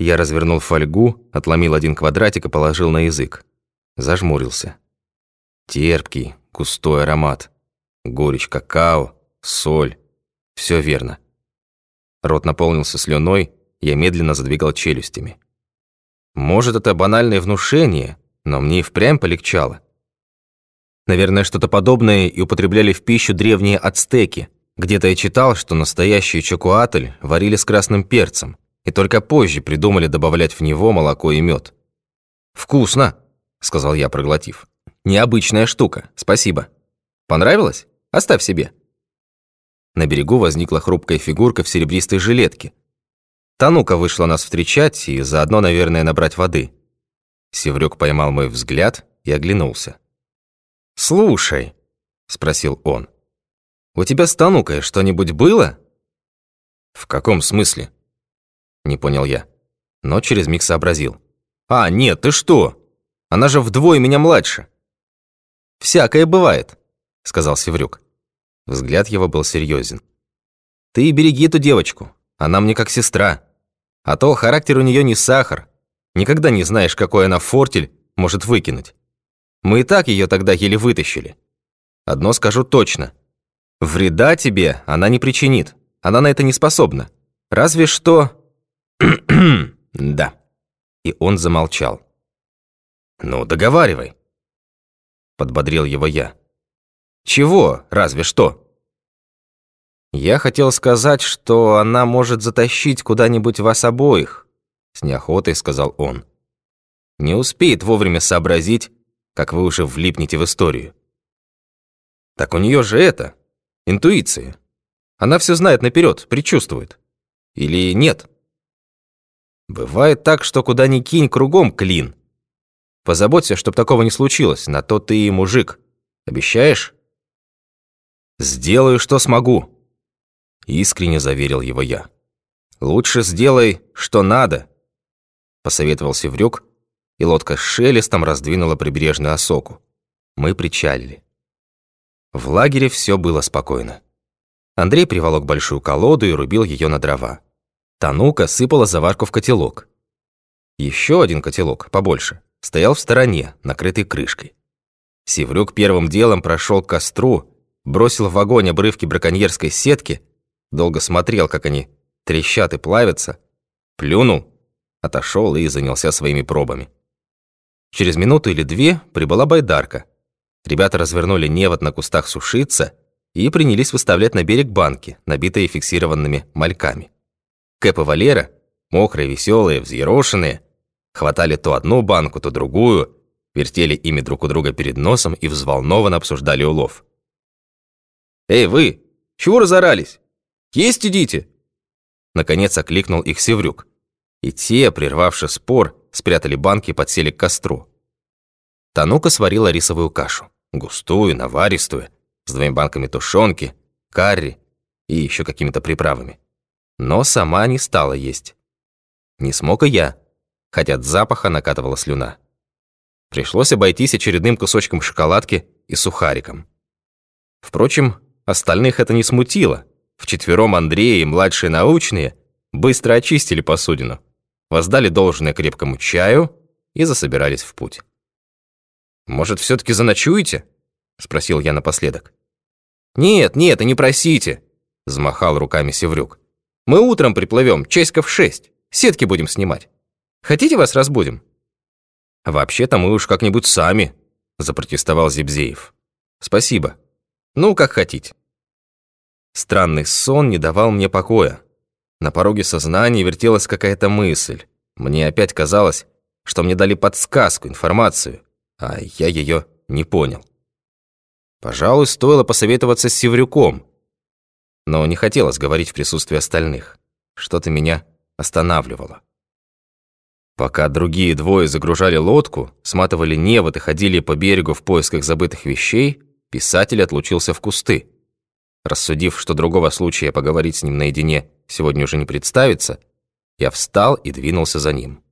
Я развернул фольгу, отломил один квадратик и положил на язык. Зажмурился. Терпкий, густой аромат. Горечь какао, соль. Все верно. Рот наполнился слюной, я медленно задвигал челюстями. Может, это банальное внушение, но мне и впрямь полегчало. Наверное, что-то подобное и употребляли в пищу древние ацтеки. Где-то я читал, что настоящий чокуатль варили с красным перцем, и только позже придумали добавлять в него молоко и мед. «Вкусно!» — сказал я, проглотив. «Необычная штука, спасибо. Понравилось? Оставь себе». На берегу возникла хрупкая фигурка в серебристой жилетке. Танука вышла нас встречать и заодно, наверное, набрать воды. Севрюк поймал мой взгляд и оглянулся. «Слушай», — спросил он, — «у тебя с Танукой что-нибудь было?» «В каком смысле?» Не понял я, но через миг сообразил. «А, нет, ты что? Она же вдвое меня младше». «Всякое бывает», — сказал Севрюк. Взгляд его был серьезен. «Ты береги эту девочку, она мне как сестра. А то характер у нее не сахар. Никогда не знаешь, какой она фортель может выкинуть. Мы и так ее тогда еле вытащили. Одно скажу точно. Вреда тебе она не причинит. Она на это не способна. Разве что... да. И он замолчал. «Ну, договаривай», — подбодрил его я. «Чего, разве что?» «Я хотел сказать, что она может затащить куда-нибудь вас обоих», — с неохотой сказал он. «Не успеет вовремя сообразить, как вы уже влипнете в историю». «Так у нее же это, интуиция. Она все знает наперед, предчувствует. Или нет?» «Бывает так, что куда ни кинь, кругом клин. Позаботься, чтоб такого не случилось, на то ты и мужик. Обещаешь?» «Сделаю, что смогу», — искренне заверил его я. «Лучше сделай, что надо», — посоветовал Севрюк, и лодка с шелестом раздвинула прибрежную осоку. Мы причалили. В лагере все было спокойно. Андрей приволок большую колоду и рубил ее на дрова. Танука сыпала заварку в котелок. Еще один котелок, побольше, стоял в стороне, накрытый крышкой. Севрюк первым делом прошел к костру, бросил в огонь обрывки браконьерской сетки, долго смотрел, как они трещат и плавятся, плюнул, отошел и занялся своими пробами. Через минуту или две прибыла байдарка. Ребята развернули невод на кустах сушиться и принялись выставлять на берег банки, набитые фиксированными мальками. Кэп и Валера, мокрые, веселые, взъерошенные, хватали то одну банку, то другую, вертели ими друг у друга перед носом и взволнованно обсуждали улов. «Эй, вы! Чего разорались? Есть идите!» Наконец окликнул их Севрюк. И те, прервавши спор, спрятали банки и подсели к костру. Танука сварила рисовую кашу. Густую, наваристую, с двумя банками тушенки, карри и еще какими-то приправами. Но сама не стала есть. Не смог и я, хотя от запаха накатывала слюна. Пришлось обойтись очередным кусочком шоколадки и сухариком. Впрочем, остальных это не смутило. Вчетвером Андрей и младшие научные быстро очистили посудину воздали должное крепкому чаю и засобирались в путь. «Может, все-таки заночуете?» — спросил я напоследок. «Нет, нет, и не просите!» — замахал руками Севрюк. «Мы утром приплывем, часиков шесть, сетки будем снимать. Хотите, вас разбудим?» «Вообще-то мы уж как-нибудь сами», — запротестовал Зибзеев. «Спасибо. Ну, как хотите». Странный сон не давал мне покоя. На пороге сознания вертелась какая-то мысль. Мне опять казалось, что мне дали подсказку, информацию, а я ее не понял. Пожалуй, стоило посоветоваться с Севрюком, но не хотелось говорить в присутствии остальных. Что-то меня останавливало. Пока другие двое загружали лодку, сматывали невод и ходили по берегу в поисках забытых вещей, писатель отлучился в кусты. Рассудив, что другого случая поговорить с ним наедине сегодня уже не представится, я встал и двинулся за ним.